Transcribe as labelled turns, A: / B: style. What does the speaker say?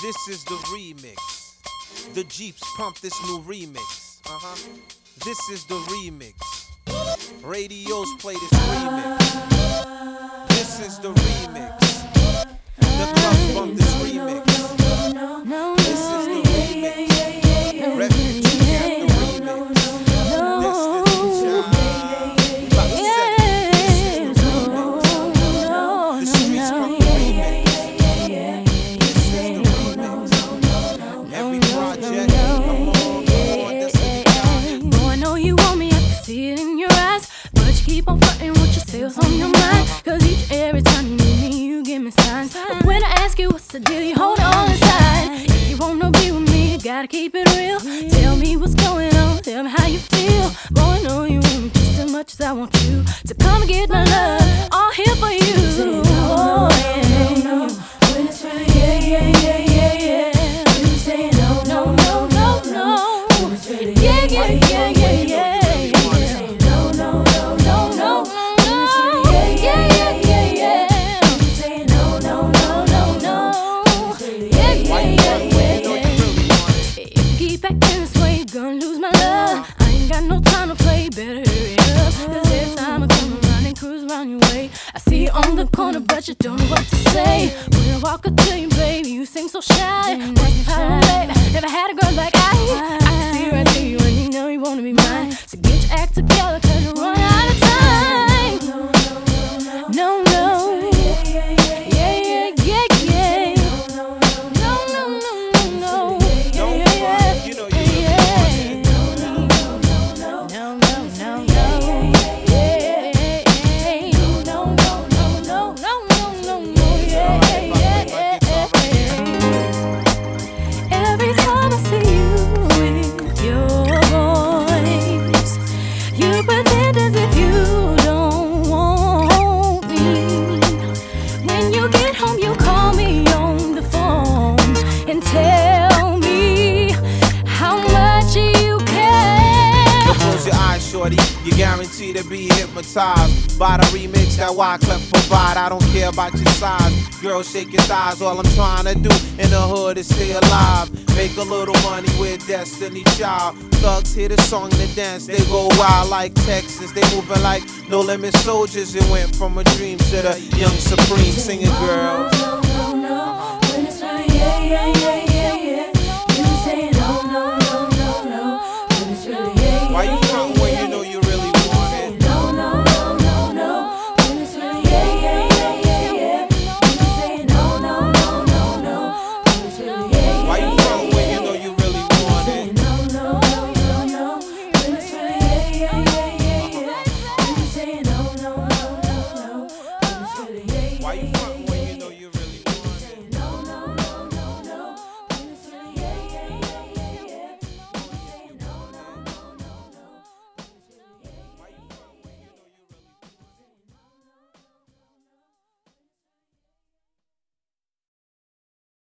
A: This is the remix. The Jeeps pump this new remix. Uh huh. This is the remix. Radios play this remix. This is the remix.
B: Keep on fronting with your sales on your mind. Cause each and every time you need me, you give me signs. But when I ask you what's the deal, you hold on inside. If you wanna be with me, you gotta keep it real. Tell me what's going on, tell me how you feel. Boy, I know you want me just as much as I want you. To come and get my love, all here for you. Oh, yeah. When it's yeah, yeah, yeah, yeah, yeah. You say no, no, no, no, no. Yeah, yeah, yeah, yeah, yeah. Better hurry up. Cause every time I come around and cruise around your way, I see you on the corner, but you don't know what to say. When I walk up to you, baby, you seem so shy. Mm, What's problem, baby? Never had a girl like I. I can see right through you, and you know you wanna be mine. So get your act together, cause you're running
A: to be hypnotized by the remix that Wyclef provide. I don't care about your size. Girl, shake your thighs. All I'm trying to do in the hood is stay alive. Make a little money with Destiny Child. Thugs hear the song, the dance. They go wild like Texas. They moving like no limit soldiers. It went from a dream to the young supreme singing girl. Why you